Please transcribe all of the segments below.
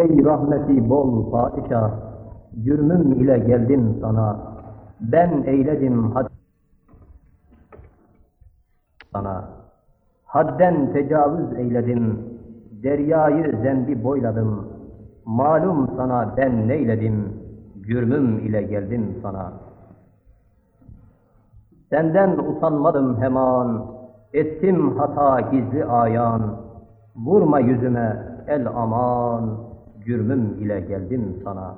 Ey rahmeti bol padişah, cürmüm ile geldim sana. Ben eyledim had sana. Hadden tecavüz eyledim, deryayı zembi boyladım. Malum sana ben neyledim, cürmüm ile geldim sana. Senden utanmadım hemen, ettim hata gizli ayan. Vurma yüzüme el aman, cürmüm ile geldim sana.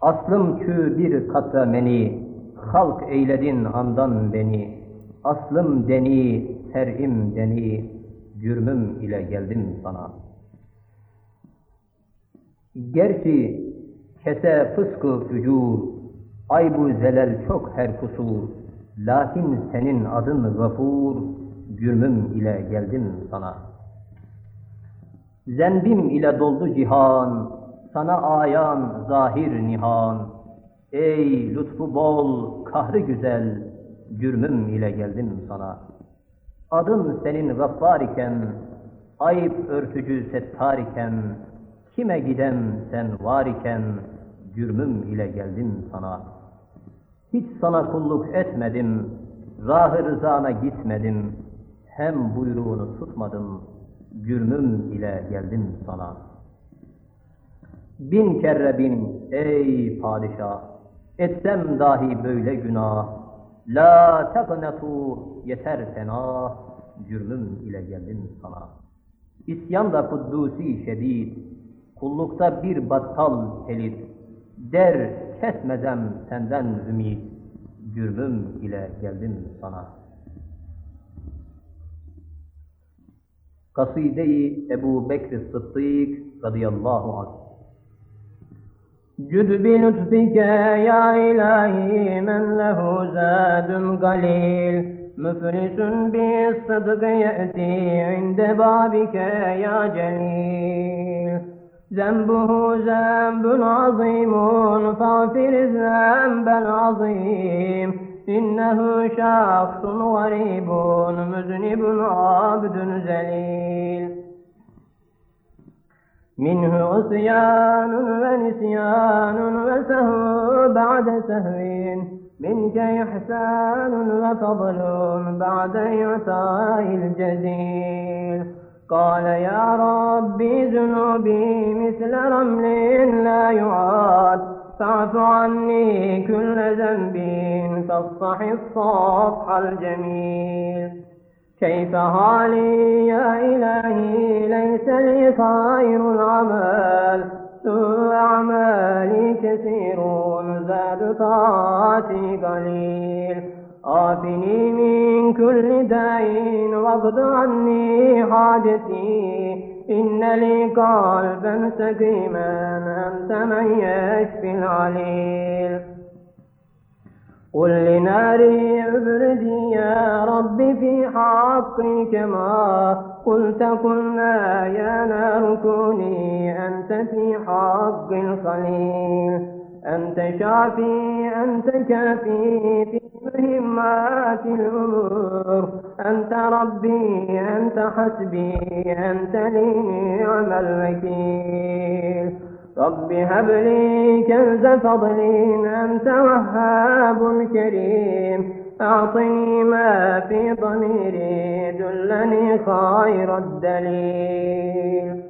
Aslım kü bir katra meni, halk eyledin andan beni. Aslım deni, terim deni, cürmüm ile geldim sana. Gerçi kese fıskı fücur, ay bu zelel çok her kusur. Lakin senin adın gafur, cürmüm ile geldim sana. Zenbim ile doldu cihan, sana ayan zahir nihan. Ey lütfu bol, kahrı güzel, cürmüm ile geldim sana. Adın senin gaffar iken, ayıp örtücü settar iken, kime gidem sen var iken, cürmüm ile geldim sana. Hiç sana kulluk etmedim, rah-ı rızana gitmedim, hem buyruğunu tutmadım, cürmüm ile geldim sana. Bin kere bin ey padişah, etsem dahi böyle günah, la teknetu yeter fena, cürmüm ile geldim sana. İsyan da kuddusi şedid, kullukta bir battal telit, der kesmezem senden ümit, cürmüm ile geldim sana. Kaside-i Ebu Bekr Sıddık radıyallahu anh. Cüd bi lütfike ya ilahi men lehu zâdun galil. Müflisün bi sıdkı ye'ti inde babike ya celil. Zembuhu zembun azimun fagfir zemben azim. إنه شخص غريب مذنب عبد ذليل منه عصيان ونسيان وسهو بعد سهو منك إحسان وفضل بعد إعطاء الجزيل. قال يا ربي ذنوبي مثل رمل لا يعاد. فاعف عني كل ذنب فاصفح الصفح الجميل. كيف حالي يا إلهي؟ ليس لي خير العمل سوء أعمالي كثير زاد طاعتي قليل. آفني من كل داء واقض عني حاجتي. إن لي قلبا سقيما أنت من يشفي العليل. قل لناري ابردي يا رب في حقي كما قلت قلنا يا نار كوني أنت في حق الخليل. أنت شافي أنت كافي في مهمات الأمور أنت ربي أنت حسبي أنت لي نعم الوكيل. رب هب لي كنز فضل أنت وهاب كريم. أعطني ما في ضميري دلني خير الدليل.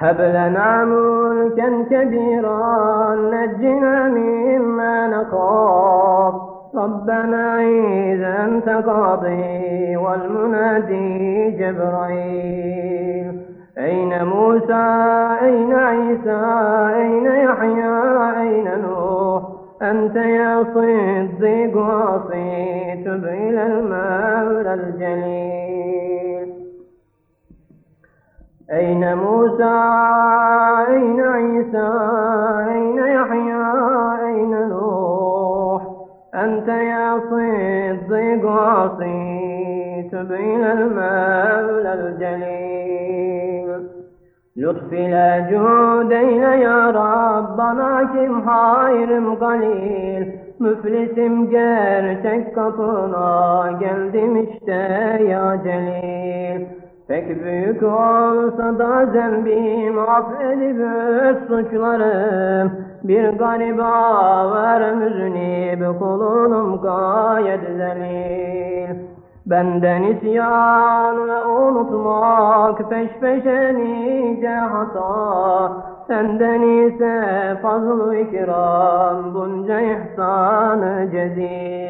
هب لنا ملكا كبيرا نجنا مما نخاف. ربنا إذا أنت قاضي والمنادي جبرائيل. أين موسى؟ أين عيسى؟ أين يحيى؟ أين نوح؟ أنت يا صديق واصي تب إلى المولى الجليل. أين موسى؟ أين عيسى؟ أين يحيى؟ أين نوح؟ أنت يا صديق تب إلى المولى الجليل. لطف لا جودين يا ربنا كم حايرم قليل. مفلسم gerçek kapına geldim işte ya Celil Pek büyük olsa da zembim affedip suçlarım. Bir gariba ver müznib kulunum gayet zelil. Benden isyan ve unutmak peş peşe nice hata. Senden ise fazl-ı ikram bunca ihsan-ı cezil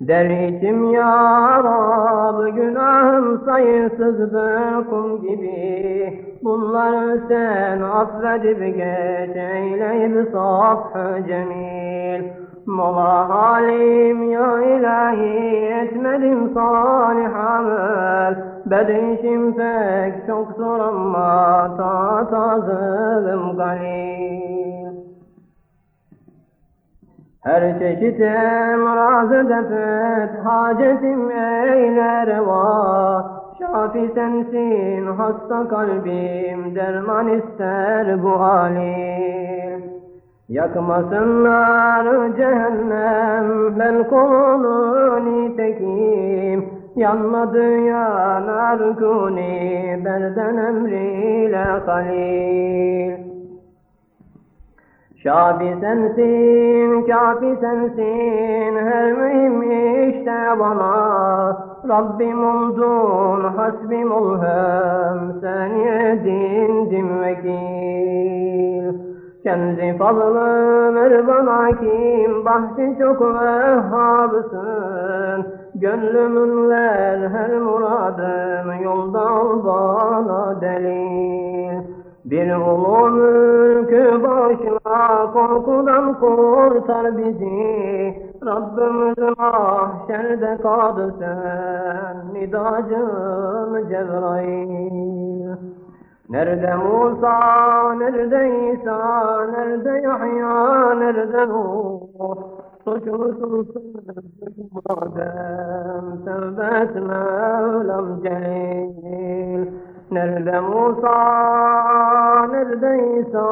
Der içim ya Rab günahım sayısızdır kum gibi. Bunları sen affedip geç eyleyip saf cemil. Mola halim ya ilahi etmedim salih amel Bedişim pek çoktur ama taat azım galil her çeşit emrazı defet, hacetim eyle reva. Şafi sensin, hasta kalbim, derman ister bu halim. Yakmasınlar cehennem, ben kulunu nitekim. Yanmadı yanar kuni, berden emriyle halil. Şafi sensin, kafi sensin, her mühim işte bana. Rabbim oldun, hasbim ol hem, seni edindim vekil. Kendi fazlı ver bana kim, bahçe çok vehhabısın. Gönlümün ver her muradım, yolda ol bana delil. Bir ulu mülkü başına korkudan kurtar bizi. Rabbimiz mahşerde kadı sen nidacın Cebrail. Nerede Musa, nerede İsa, nerede Yahya, nerede Nuh? Suçlusun sen madem, tevbe et Mevlam Celil Nerede Musa, nerede İsa,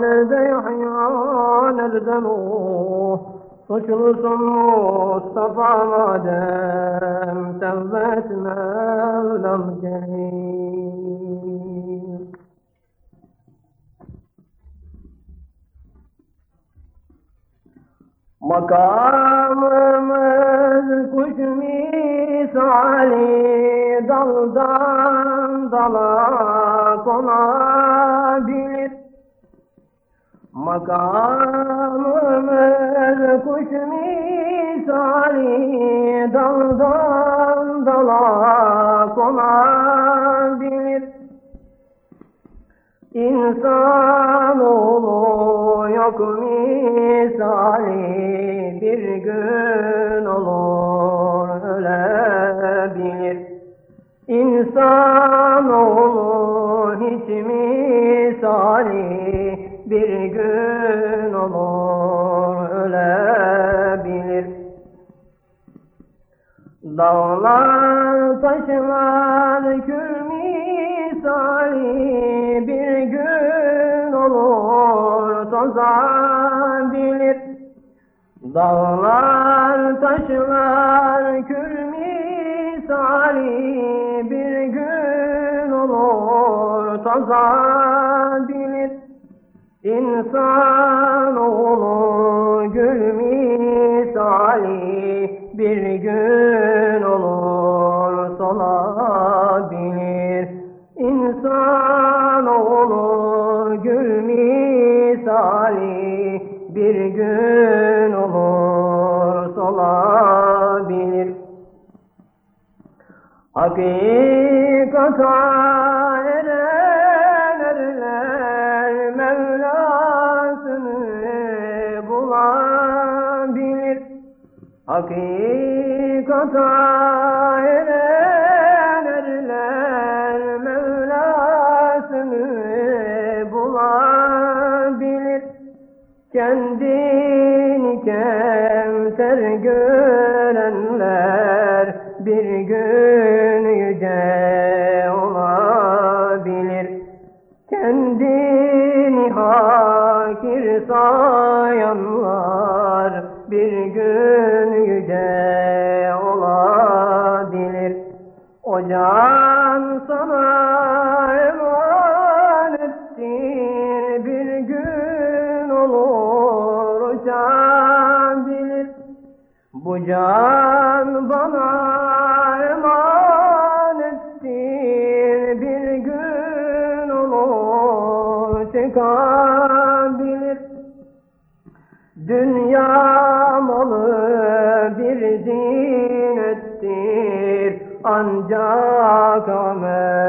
nerede Yahya, nerede Nuh? Suçlusun Mustafa madem, tevbe et Mevlam Celil. Makamımız kuş misali daldan dala konabilir. Makamımız kuş misali daldan dala konabilir. İnsanoğlu yok misali bir gün olur ölebilir. İnsanoğlu hiç misali bir gün olur ölebilir. Dağlar taşlar kül misali bir gün olur tozabilir. Dağlar taşlar kül misali bir olur tozabilir. İnsanoğlu gül misali bir gün olur solabilir. İnsanoğlu gül misali bir gün olur solabilir. Hakikata Hakikata erenler Mevlasını bulabilir. Kendini kemter görenler Can bana emanettir bir gün onu çıkabilir. Dünya malı bir zinettir ancak amel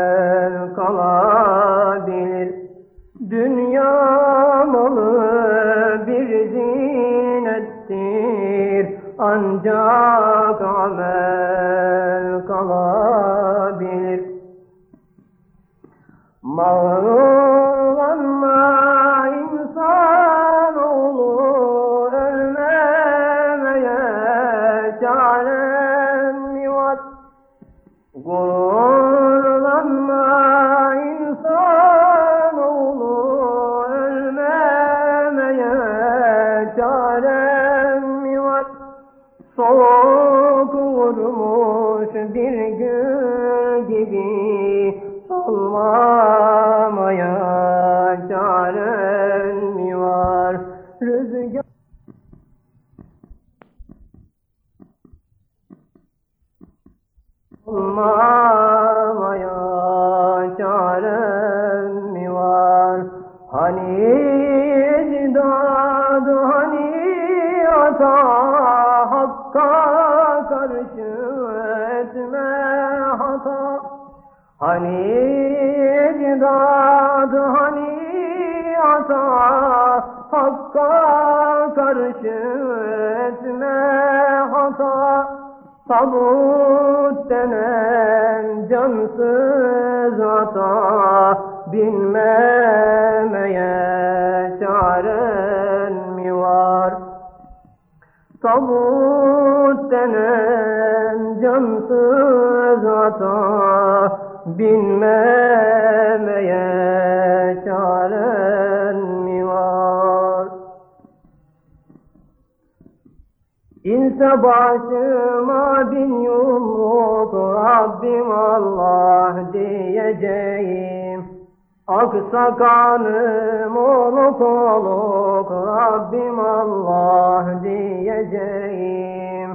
zinettir Tabut denen cansız ata Binmemeye çaren mi var? Tabut denen cansız ata Binmemeye İnse başıma bin yumruk Rabbim Allah diyeceğim. Aksa kanım oluk oluk Rabbim Allah diyeceğim.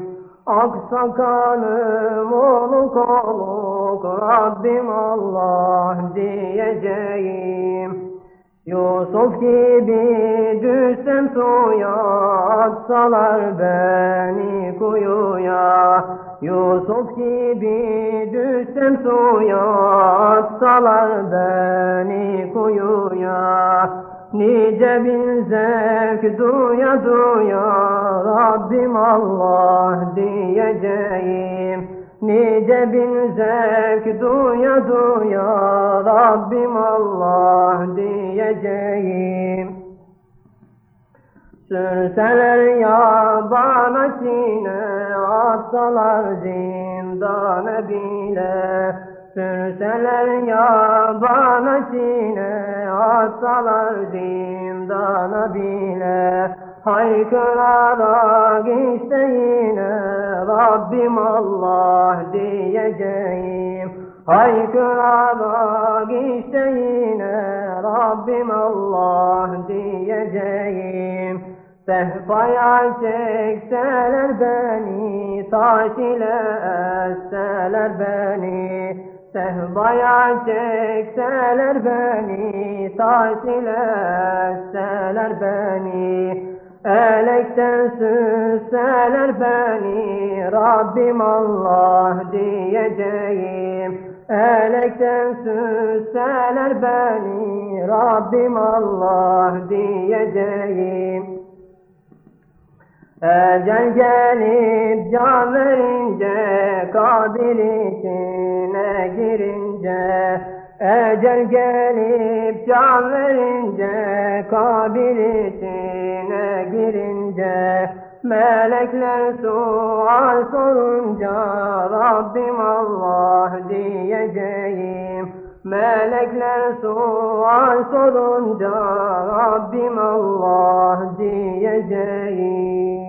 Aksa kanım oluk oluk Rabbim Allah diyeceğim Yusuf gibi düşsem suya atsalar beni kuyuya. Yusuf gibi düşsem suya atsalar beni kuyuya. Nice bin zevk duya duya Rabbim Allah diyeceğim Nice bin zevk duya duya Rabbim Allah diyeceğim. Sürseler yabana sine atsalar zindana bile. Sürseler yabana sine atsalar zindana bile Haykırarak işte yine Rabbim Allah diyeceğim. Haykırarak işte yine Rabbim Allah diyeceğim. Sehpaya çekseler beni Taş ile esseler beni. Sehpaya çekseler beni Taş ile esseler beni Elekten süsseler beni Rabbim Allah diyeceğim Elekten süsseler beni Rabbim Allah diyeceğim Ecel gelip can verince kabir içine girince Ecel gelip can verince kabir içine girince Melekler sual sorunca Rabbim Allah diyeceğim. Melekler sual sorunca Rabbim Allah diyeceğim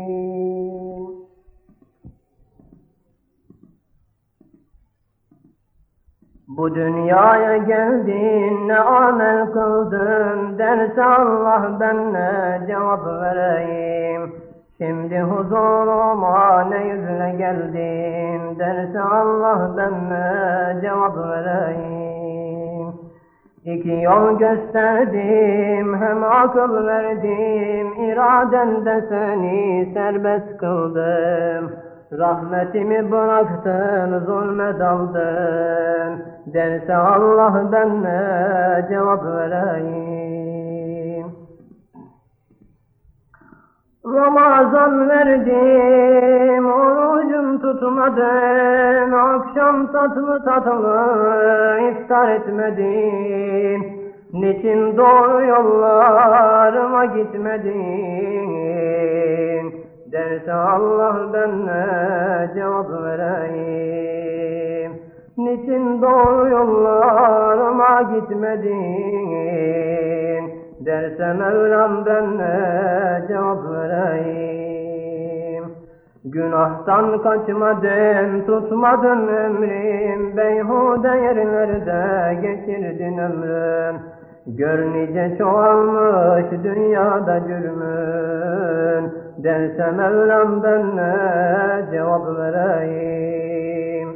Bu dünyaya geldin ne amel kıldın derse Allah ben ne cevap vereyim. Şimdi huzuruma ne yüzle geldim derse Allah ben ne cevap vereyim. İki yol gösterdim hem akıl verdim iradende seni serbest kıldım. Rahmetimi bıraktın zulme daldın derse Allah ben ne cevap vereyim. Ramazan verdim, orucum tutmadın, akşam tatlı tatlı iftar etmedin. Niçin doğru yollarıma gitmedin? Derse Allah ben ne cevap vereyim? Niçin doğru yollarıma gitmedin? Derse Mevlam ben ne cevap vereyim? Günahtan kaçmadın, tutmadın ömrüm, beyhude yerlerde geçirdin ömrüm. Gör nice çoğalmış dünyada cürmün, derse Mevlam ben ne cevap vereyim?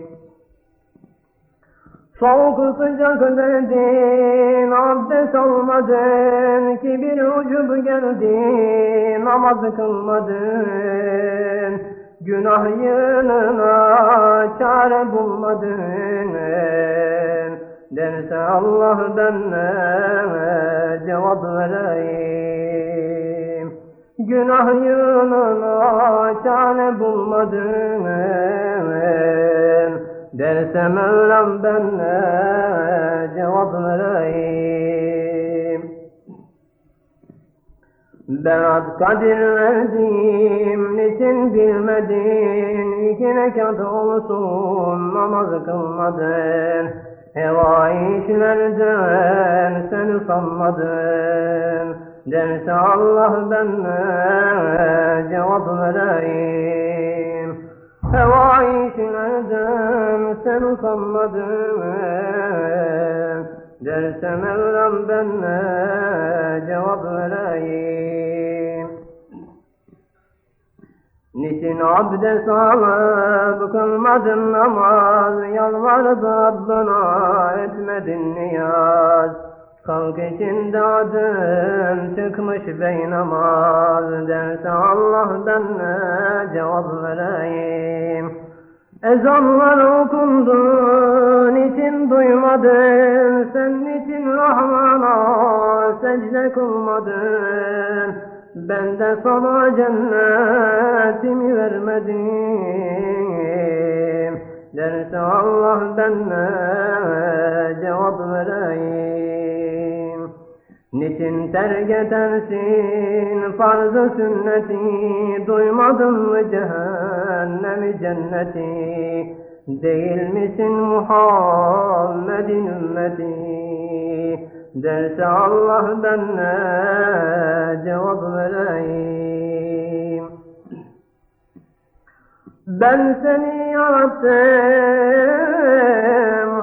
Soğuk sıcak verdin, abdest almadın, kibir ucub geldi, namaz kılmadın. Günah yığınına çare bulmadın. Derse Allah ben ne cevap vereyim. Günah yığınına çare bulmadın. Derse Mevlam ben ne cevap vereyim. Berat kadir verdim, niçin bilmedin, iki rekat olsun namaz kılmadın. Heva işlerden sen usanmadın, derse Allah ben cevap vereyim. Heva işlerden sen usanmadın Derse Mevlam ben cevap vereyim. Niçin abdest alıp kılmadın namaz? Yalvarıp Rabbına etmedin niyaz Kalk içinde adın çıkmış bey namaz Derse Allah ben ne cevap vereyim? Ezanlar okundu niçin duymadın? Sen niçin Rahman'a secde kılmadın? Ben de sana cennetimi vermedim. Derse Allah ben ne cevap vereyim Niçin terk edersin farz-ı sünneti? Duymadın mı cehennemi cenneti? Değil misin Muhammed'in ümmeti? Derse Allah ben ne cevap vereyim. Ben seni yarattım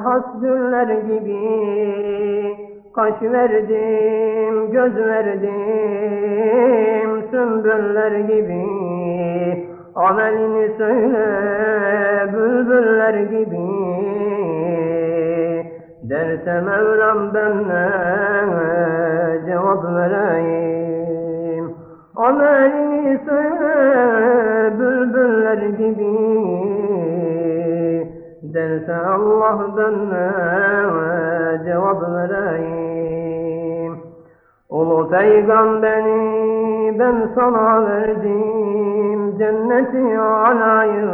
has güller gibi Kaş verdim, göz verdim sümbüller gibi. Amelini söyle bülbüller gibi. Derse Mevlam ben cevap vereyim. Amelini söyle bülbüller gibi Derse Allah ben ne cevap vereyim. Ulu peygamberi ben sana verdim. Cenneti alayı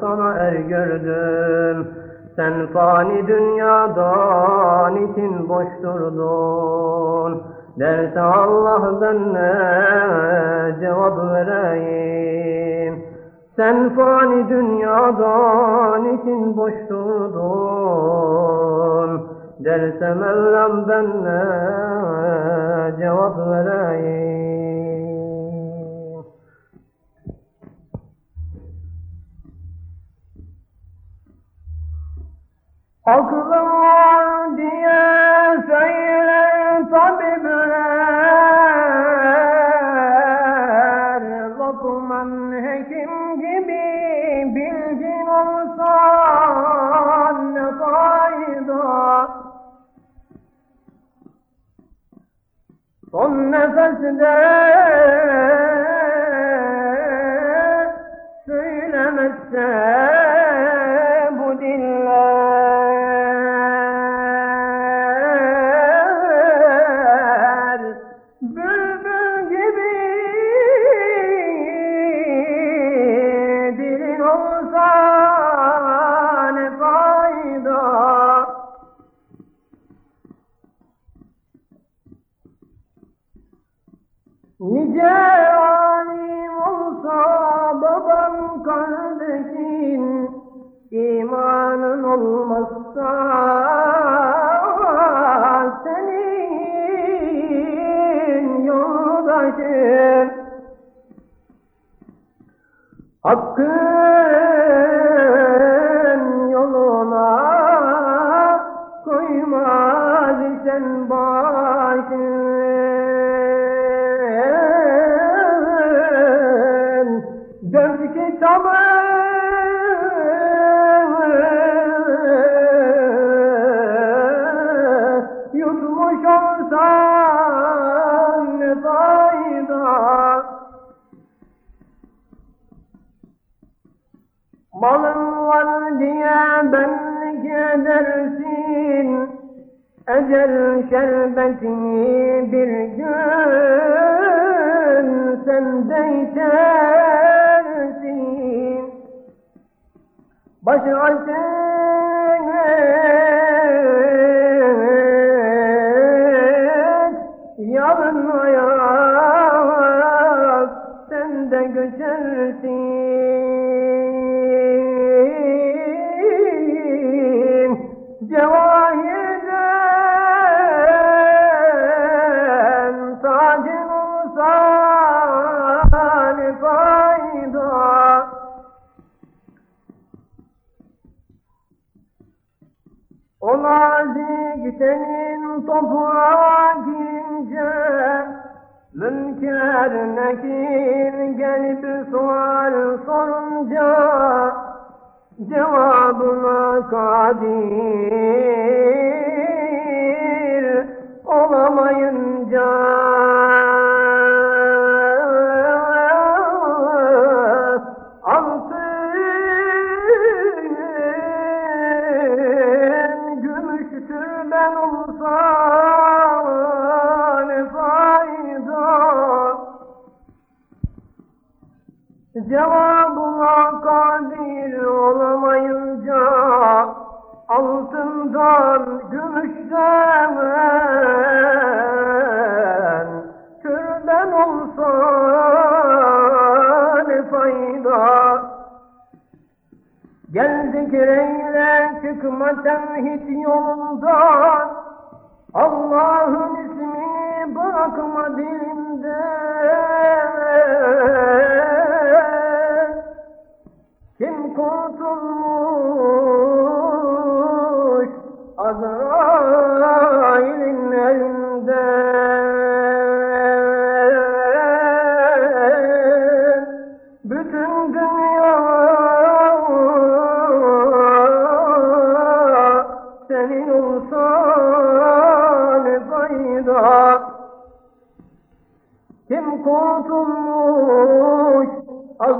sana er gördüm. Sen fani dünyadan için boş durdun. Derse Allah ben ne cevap vereyim Sen fani dünyadan için boş durdun Derse Mevlam ben ne cevap vereyim. Aklım لمسنا Okay. cevabına kadir. Olamayınca çıkma sen hiç yolundan Allah'ın ismini bırakma diye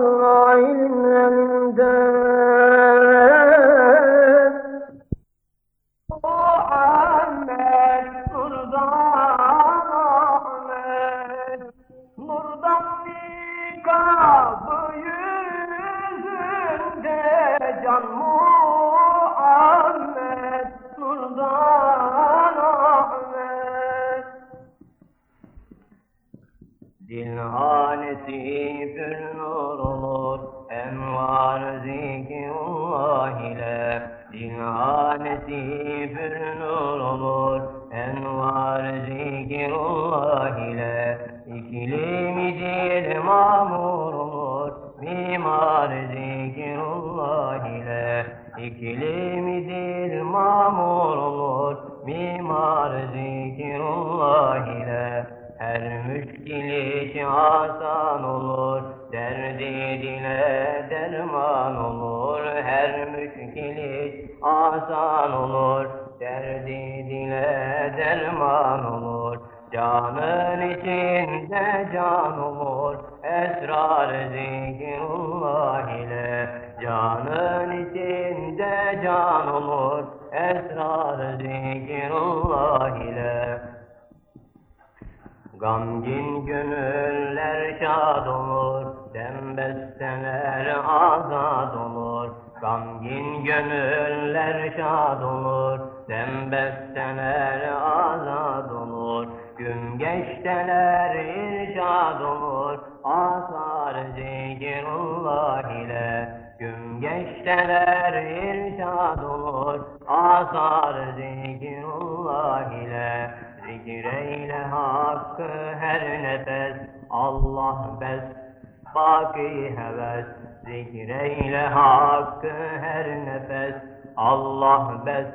الله علم Gamgin gönüller şad olur, dembesteler azad olur. Gün geçteler irşad olur, asar zikrullah ile. Gün geçteler irşad olur, asar zikrullah ile. Zikreyle hakkı her nefes, Allah bes, baki heves. Zikreyle hakkı her nefes, Allah bes,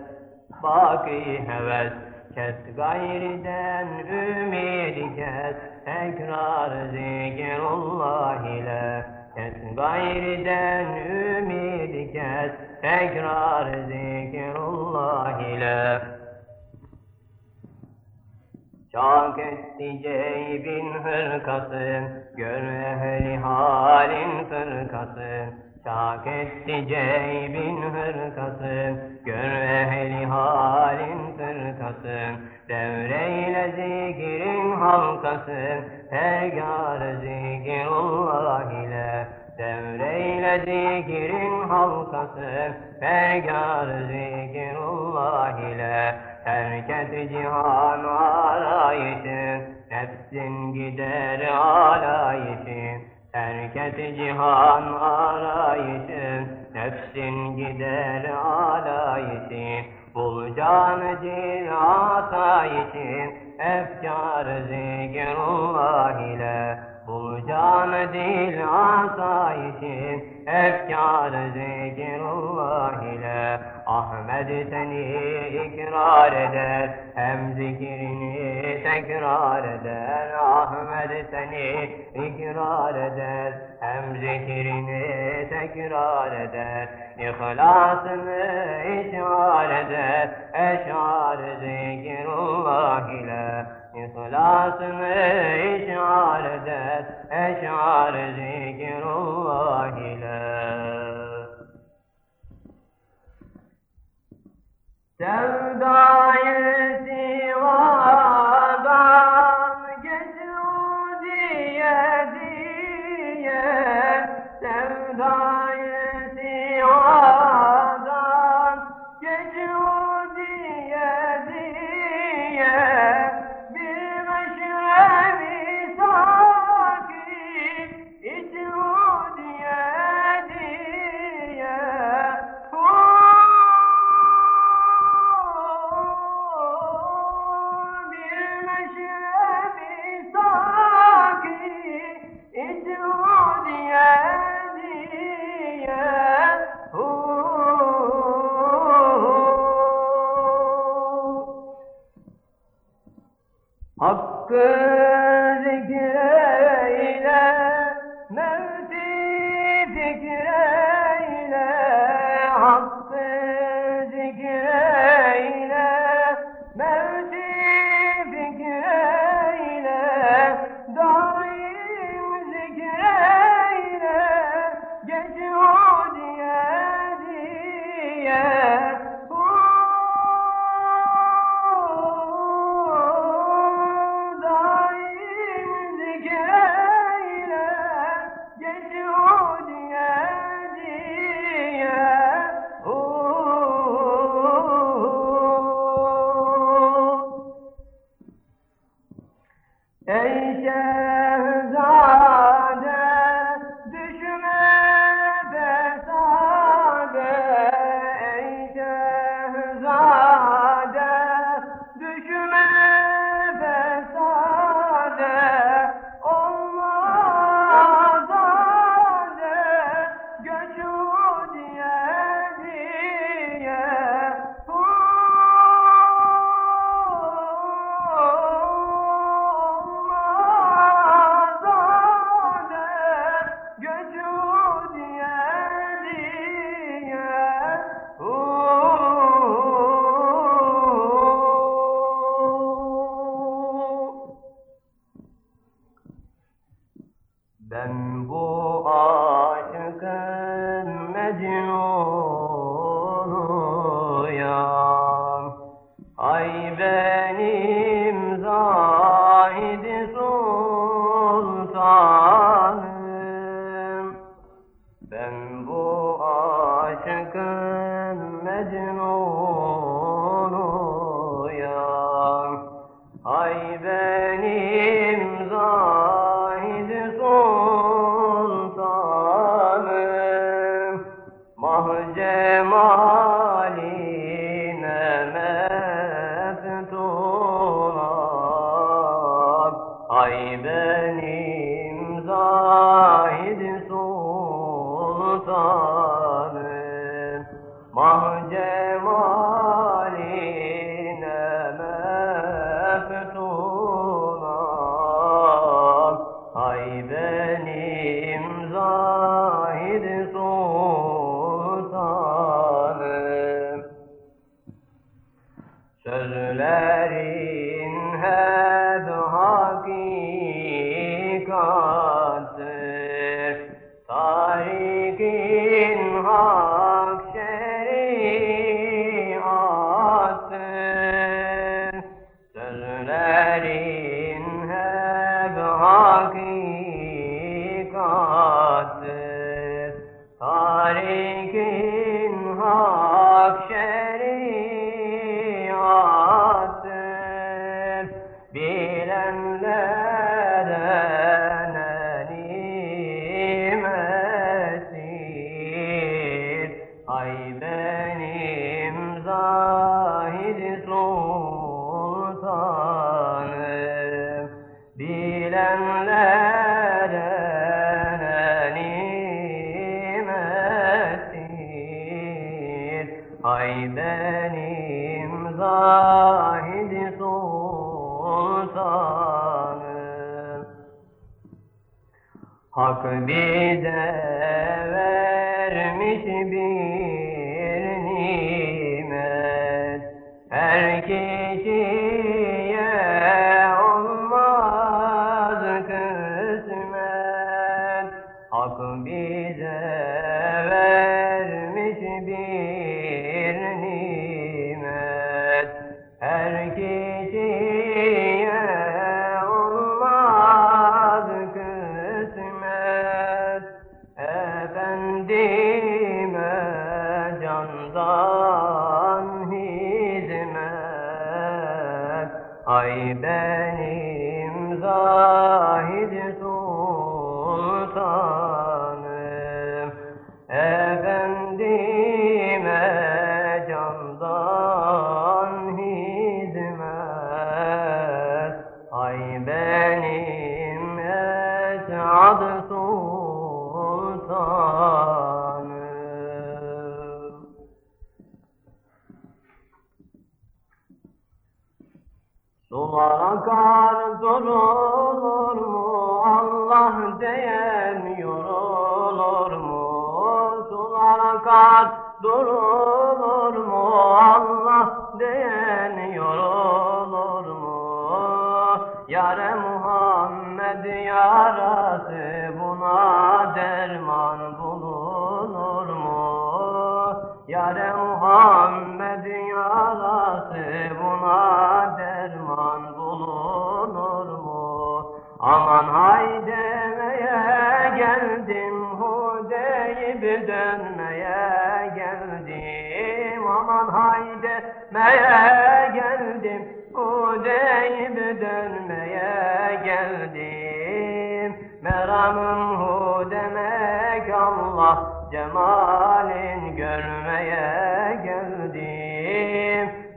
baki heves. Kes gayriden ümidi kes, tekrar zikrullah ile. Kes gayriden ümidi kes, tekrar zikrullah ile. Çok etti ceybin hırkası, gör ehli halin fırkası. Çok etti ceybin hırkası, gör ehli halin fırkası. Devreyle zikrin halkası, pergar zikrullah ile. Devreyle zikrin halkası, pergar zikrullah ile. Terk et cihan arayışı, nefsin gider alayışı. Terk et cihan arayışı, nefsin gider alayışı. Bul canı cihat için, efkar zikrullah ile. Bul canı dil asa için, efkar zikrullah ile. Ahmet seni ikrar eder, hem zikrini tekrar eder. Ahmet seni ikrar eder, hem zikrini tekrar eder. İhlasını işar eder, eşar zikrullah ile. İhlasını işar eder, eşar zikrullah ile. Sevdayı sivadan عيناني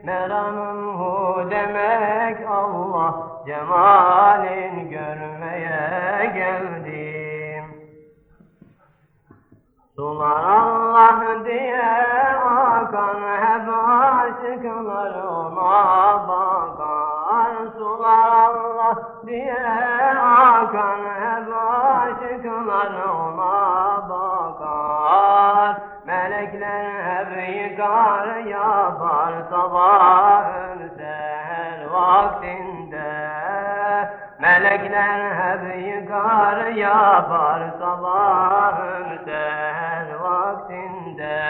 meramım hu demek Allah cemalin görmeye geldim. Sular Allah diye akan hep aşıklar ona bakar. Sular Allah diye akan hep aşıklar ona yar yapar sabah seher vaktinde. Melekler hep yıkar yapar sabah seher vaktinde.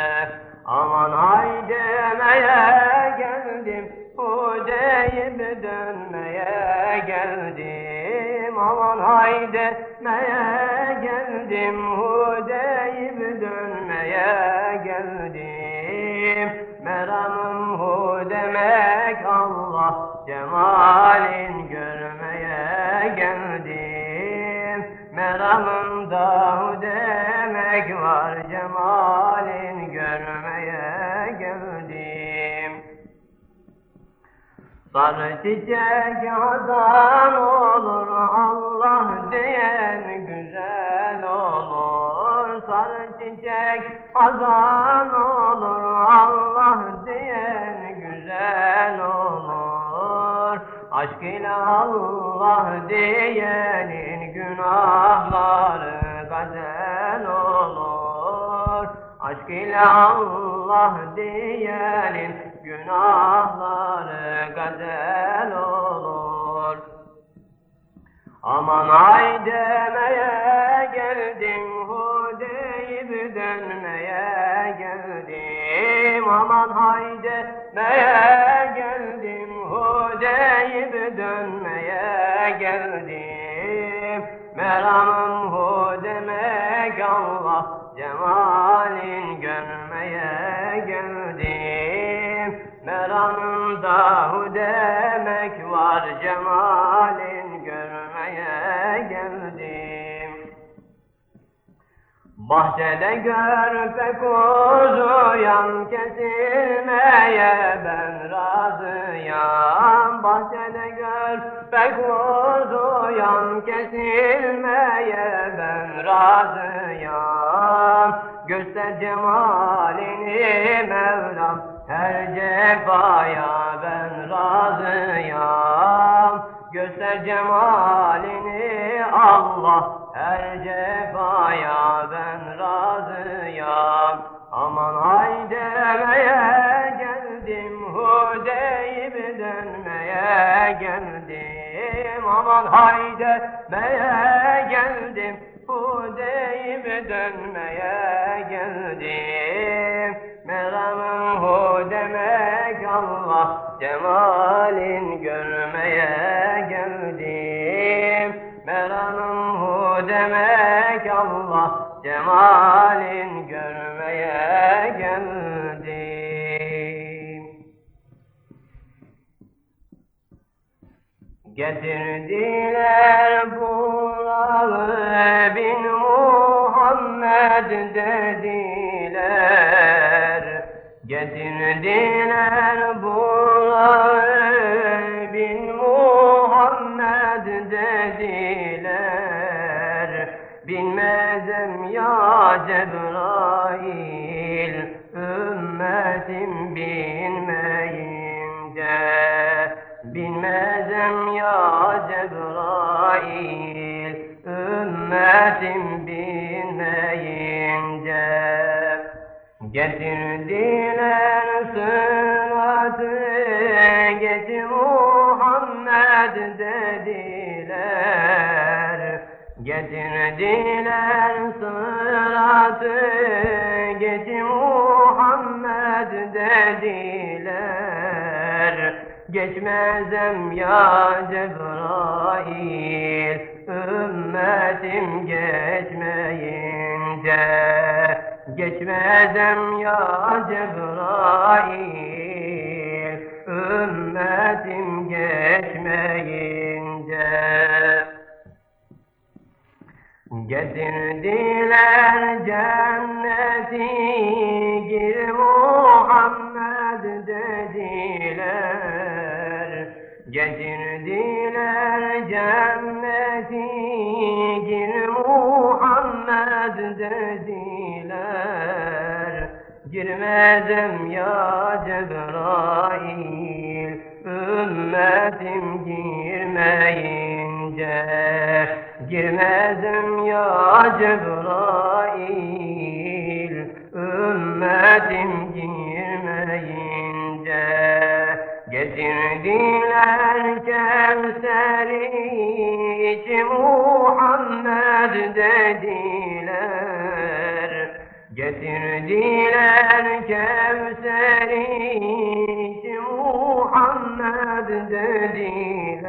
Aman ay demeye geldim bu deyip dönmeye geldim. Aman ay demeye geldim bu deyip dönmeye geldim. Meramım hu demek Allah cemalin görmeye geldim Meramım da hu demek var cemalin görmeye geldim Sarı çiçek hazan olur Allah diyen güzel Çiçek hazan olur Allah diyen güzel olur. Aşk ile Allah diyenin günahları gazel olur. Aşk ile Allah diyenin günahları gazel olur. Aman ay demeye geldim dönmeye geldim. Aman hay demeye geldim? Hudeyb dönmeye geldim. Meramım hu demek Allah cemalin görmeye geldim. Meramımda hu demek var cemalin Bahçede görpe kuzuyan kesilmeye ben razıyam. Bahçede görpe kuzuyan kesilmeye ben razıyam. Göster cemalini Mevlam her cefaya ben razıyam. Göster cemalini Allah her cefaya ben razıyam. Aman ay demeye geldim Hudeyb dönmeye geldim. Aman hay demeye geldim Hudeyb dönmeye geldim. Meramım hu demek Allah cemalin görmeye geldim. Meramım demek Allah cemalin görmeye geldim Getirdiler buralı bin Muhammed dediler. Getirdiler buralı Bilmezem ya Cebrail ümmetim bilmeyince. Bilmezem ya Cebrail ümmetim bilmeyince. Getirdiler sıratı geti Muhammed dediler Getirdiler sıratı geti Muhammed dediler. Geçmezem ya Cebrail ümmetim geçmeyince. Geçmezem ya Cebrail ümmetim geçmeyince Getirdiler cenneti gir Muhammed dediler. Getirdiler cenneti gir Muhammed dediler. Girmezem ya Cebrail ümmetim girmeyince Girmezem ya Cebrail. Ümmetim girmeyince Getirdiler Kevser'i içi Muhammed dediler Getirdiler Kevser'i Muhammed dediler.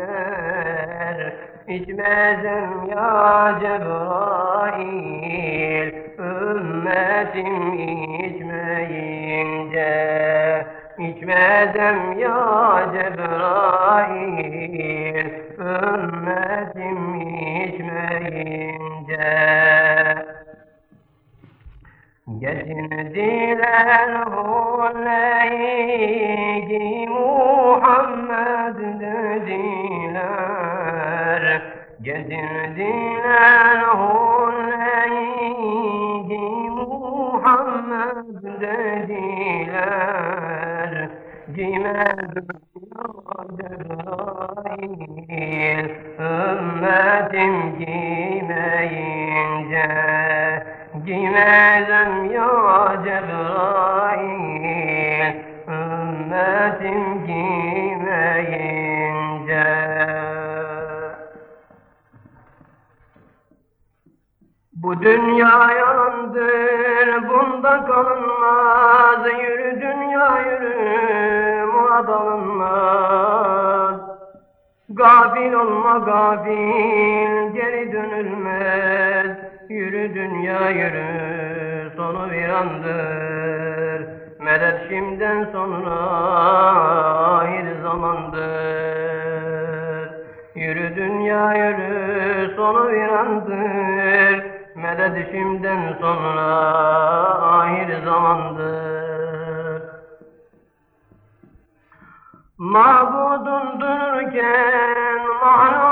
İçmezim ya Cebrail Ümmetim içmeyince. İçmezim ya Cebrail Ümmetim Getirdiler huleygi Muhammed dediler. Getirdiler huleygi Muhammed dediler. Gimedim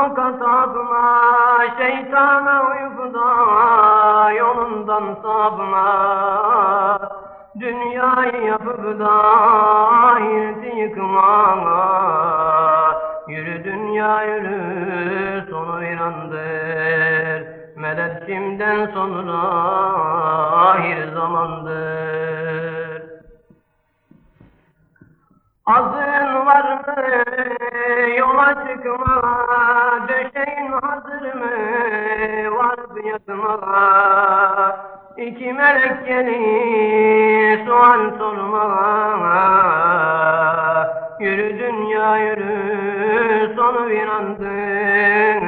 mahluka tapma, şeytana uykuda yolundan sapma. Dünyayı yapıp da ahireti yıkma. Yürü dünya yürü, sonu bir andır. Medet şimdiden sonra ahir zamandır. Azın var mı yola çıkma, döşeğin hazır mı varıp yatma. İki melek gelir sual sorma. Yürü dünya yürü sonu bir andır.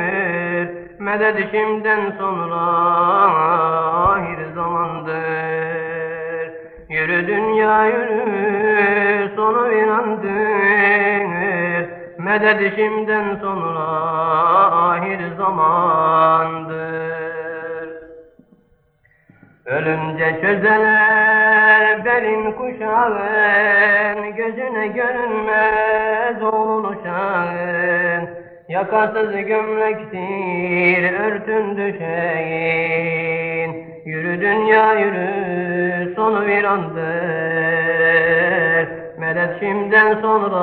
Medet şimdiden sonra ahir zamandır. Yürü dünya yürü sonu bir andır. Medet şimdiden sonra ahir zamandır. Ölünce çözeler berin kuşağın Gözüne görünmez oğlun uşağın Yakasız gömlektir örtün düşeğin Yürü dünya yürü sonu bir andır. Medet şimdiden sonra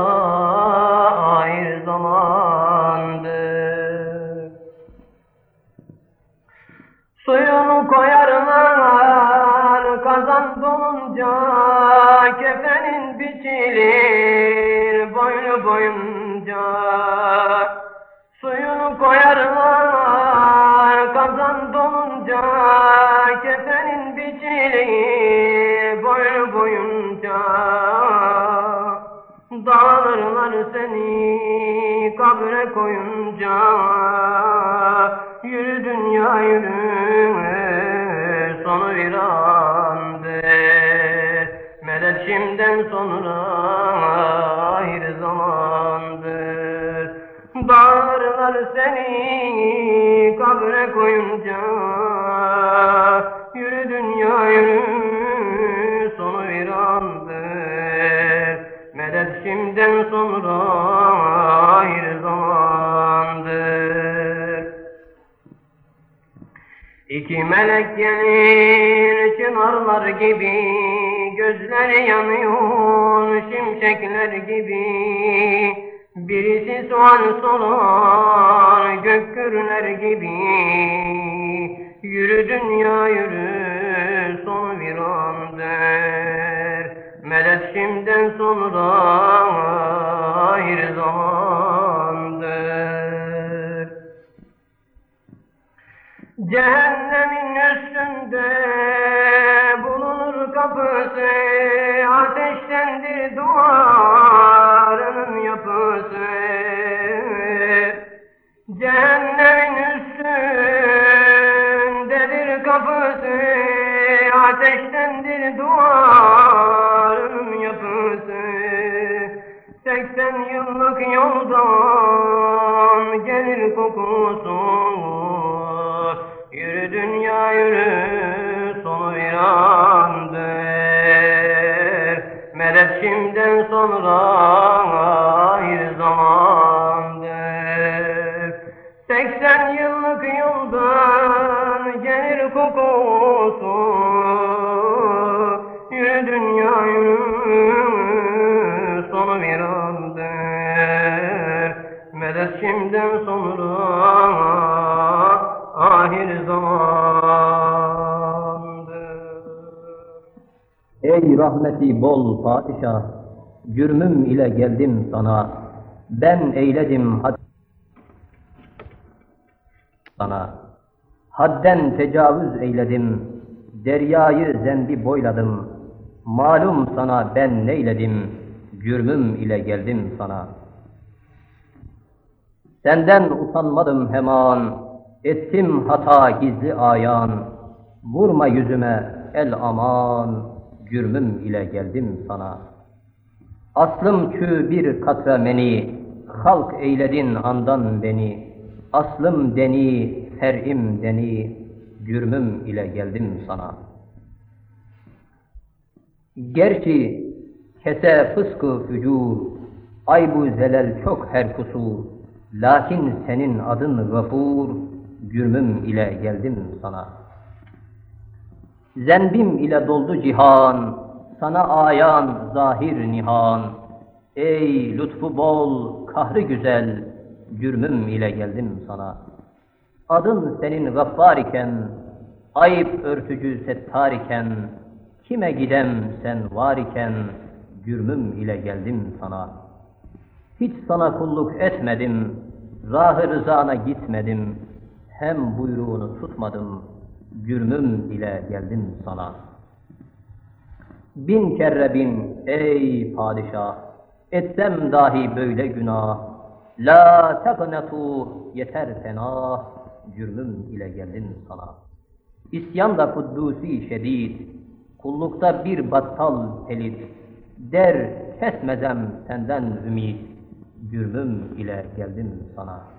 ahir zamandır. Suyunu koyarlar kazan dolunca Kefenin biçilir seni kabre gibi Gözleri yanıyor şimşekler gibi. Birisi soğan solar gök gürler gibi. Yürü dünya yürü son bir andır Medet şimdiden sonra ahir zamandır Cehennemin üstünde kapısı Ateştendir duvar duvarının yapısı. Cehennemin üstündedir kapısı Ateştendir duvarının yapısı. Seksen yıllık yoldan gelir kokusu. Yürü dünya yürü sonra ahir zamandır. Seksen yıllık yoldan gelir kokusu. Yürü dünya yürü sonu bir andır. Medet şimdiden sonra ahir zamandır. Ey rahmeti bol padişah, cürmüm ile geldim sana. Ben eyledim had sana. Hadden tecavüz eyledim, deryayı zembi boyladım. Malum sana ben neyledim, cürmüm ile geldim sana. Senden utanmadım hemen, ettim hata gizli ayan. Vurma yüzüme el aman, cürmüm ile geldim sana. Aslım çü bir katra meni, halk eyledin andan beni. Aslım deni, ferim deni, cürmüm ile geldim sana. Gerçi kese fıskı fücur, aybu zelel çok her kusur. Lakin senin adın gafur, cürmüm ile geldim sana. Zenbim ile doldu cihan, sana ayan zahir nihan. Ey lütfu bol, kahri güzel, cürmüm ile geldim sana. Adın senin gaffar iken, ayıp örtücü settar iken, kime gidem sen var iken, cürmüm ile geldim sana. Hiç sana kulluk etmedim, rah-ı rızana gitmedim, hem buyruğunu tutmadım, cürmüm ile geldim sana. Bin kere bin ey padişah, etsem dahi böyle günah, la teknetu yeter fena, cürmüm ile geldim sana. İsyan da kuddusi şedid, kullukta bir battal pelit, der kesmezem senden ümit, cürmüm ile geldim sana.''